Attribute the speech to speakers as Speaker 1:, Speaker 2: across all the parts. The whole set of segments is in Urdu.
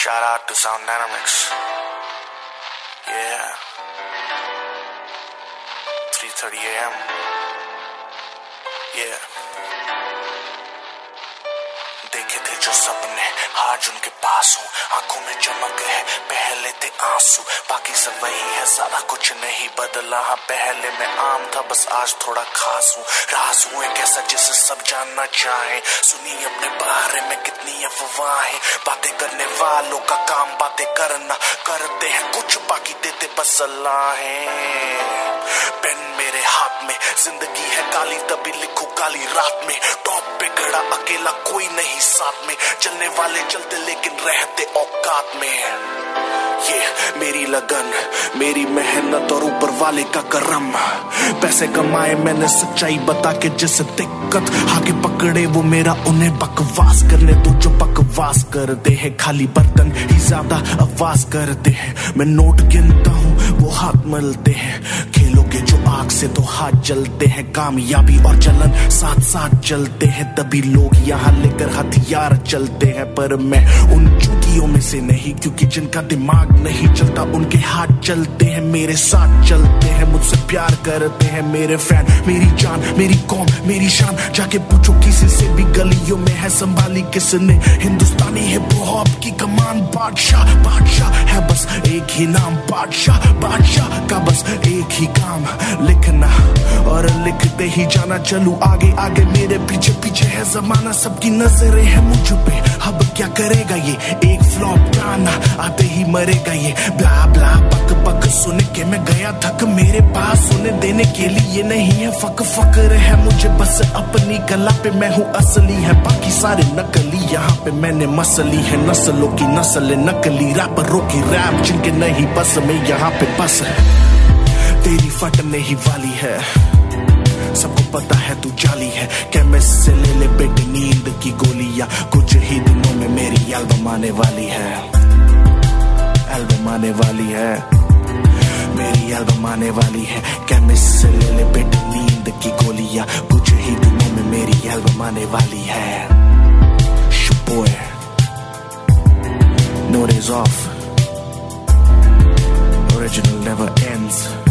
Speaker 1: Shout out to Sound Dynamics. Yeah. 3:30 a.m. Yeah. دیکھے تھے جو سپنے آج ان کے پاس ہوں آنکھوں میں چمک ہے آنسو۔ باقی سب وہی ہے زیادہ کچھ نہیں بدلا۔ ہاں پہلے میں عام تھا، بس آج تھوڑا خاص ہوں۔ راز ہوں ایک ایسا جسے سب جاننا چاہیں۔ سنی اپنے بارے میں کتنی افواہیں باتیں کرنے والوں کا کام باتیں کرنا کرتے ہیں۔ کچھ باقی دیتے بس اللہ ہیں۔ پین میرے ہاتھ میں، زندگی کالی تبھی لکھو کالی رات میں ٹاپ پہ کھڑا اکیلا کوئی نہیں ساتھ میں چلنے والے چلتے لیکن رہتے اوقات میں یہ میری لگن میری محنت اور اوپر والے کا کرم پیسے کمائے میں نے سچائی بتا کے جس دقت آگے پکڑے وہ میرا انہیں بکواس کرنے تو جو بکواس کرتے ہیں خالی برتن ہی زیادہ آواز کرتے ہیں میں نوٹ گنتا ہوں وہ ہاتھ ملتے ہیں کھیلوں کے جو آگ سے تو ہاتھ جلتے ہیں کام کامیابی اور چلن ساتھ ساتھ چلتے ہیں، تبھی لوگ یہاں لے کر ہتھیار چلتے ہیں۔ پر میں ان چوتیوں میں سے نہیں، کیونکہ جن کا دماغ نہیں چلتا، ان کے ہاتھ چلتے ہیں، میرے ساتھ چلتے ہیں۔ مجھ سے پیار کرتے ہیں میرے فین، میری جان، میری قوم، میری شان۔ جا کے پوچھو کسی سے بھی گلیوں میں ہے سنبھالی کس نے؟ ہندوستانی ہے بہت کی کمان بادشاہ بادشاہ ہے بس ایک ہی نام، بادشاہ بادشاہ کا کرتے ہی جانا، چلو آگے آگے میرے پیچھے پیچھے ہے زمانہ، سب کی نظریں ہیں مجھ پہ۔ اب کیا کرے گا یہ؟ ایک فلوپ گانا آتے ہی مرے گا یہ۔ بلا بلا، پک پک، سن کے میں گیا تھک۔ میرے پاس سنے دینے کے لیے نہیں ہے۔ فک فکر ہے مجھے بس اپنی گلا پہ۔ میں ہوں اصلی ہے، باقی سارے نکلی یہاں پہ میں نے مسلی ہے، نسلوں کی نسل نکلی راپروں کی ریپ جن کے نہیں، بس میں یہاں پہ بس ہے۔ تیری فٹنے ہی والی ہے۔ سب کو پتا ہے تو جالی ہے کیمس سے لے لے بیٹے نیند کی گولیا کچھ ہی دنوں میں میری البم آنے والی ہے۔ البم آنے والی ہے۔ میری البم آنے والی ہے کیمس سے لے لے بیٹے نیند کی گولیا کچھ ہی دنوں میں میری البم آنے والی ہے۔ شپوئے no rays of original never ends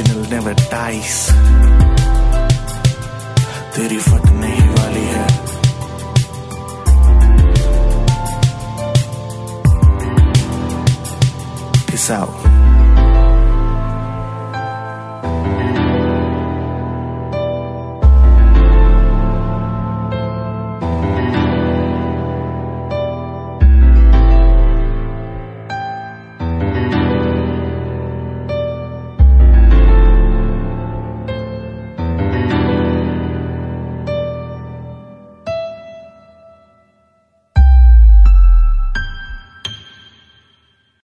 Speaker 1: original never ties تیری پھٹنے ہی والی ہے Peace out.